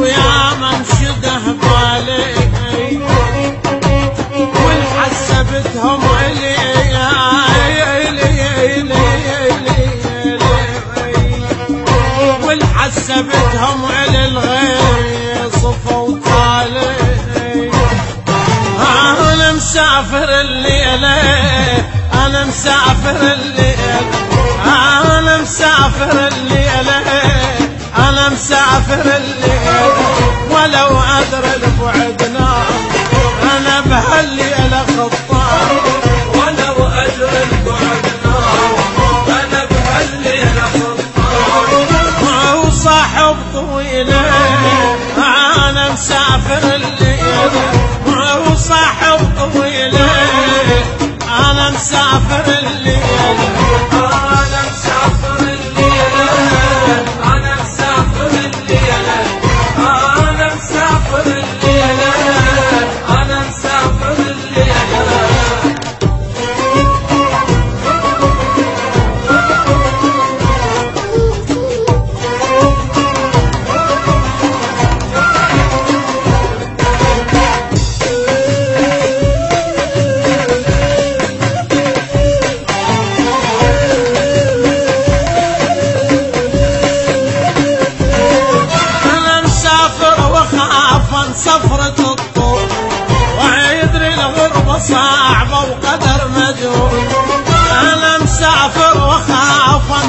ويا من شده بالي. والحسبتهم إلي والحسبتهم على الغير صفا وطالي أنا مسافر الليلة أنا مسافر الليل أنا مسافر الليل. مسافر الليلة ولو ادري البعدنا أنا بهالليلة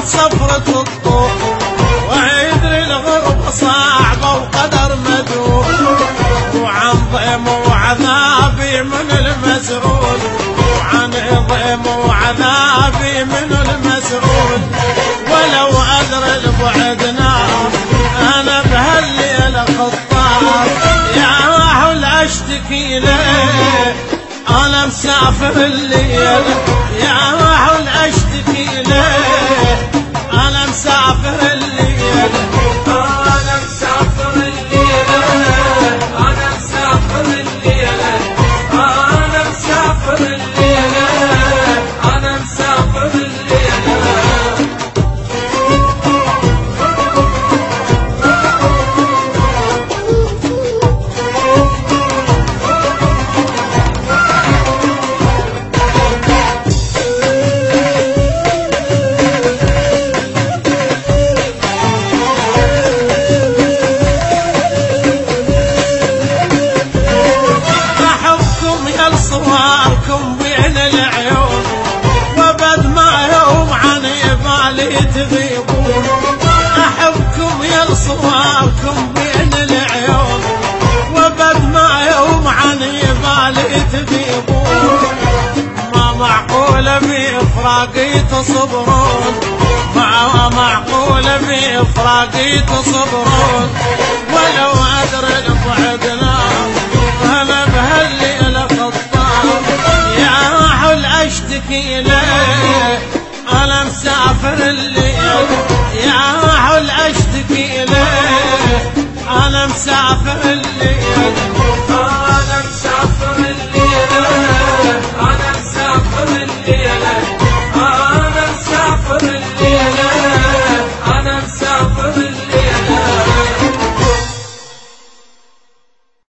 وخاف عن سفرة الطول ويدري الغربة صعبة وقدر مجهول وعن ضيم وعذابي من المسرول وعن ضيم وعذابي من المسرول ولو أدري البعدنا أنا بهالليلة خطار يا راحل أشتكي له أنا مسافر الليلة يا راحل مسافر صواركم بين العيون وبد ما يوم عن بالي تغيبون أحبكم يا صواركم بين العيون وبد ما يوم عن بالي تغيبون ما معقول بإفراقي تصبرون؟ ما معقول بإفراقي تصبرون؟ أنا مسافر الليل يا حل أشتكي له أنا مسافر الليل.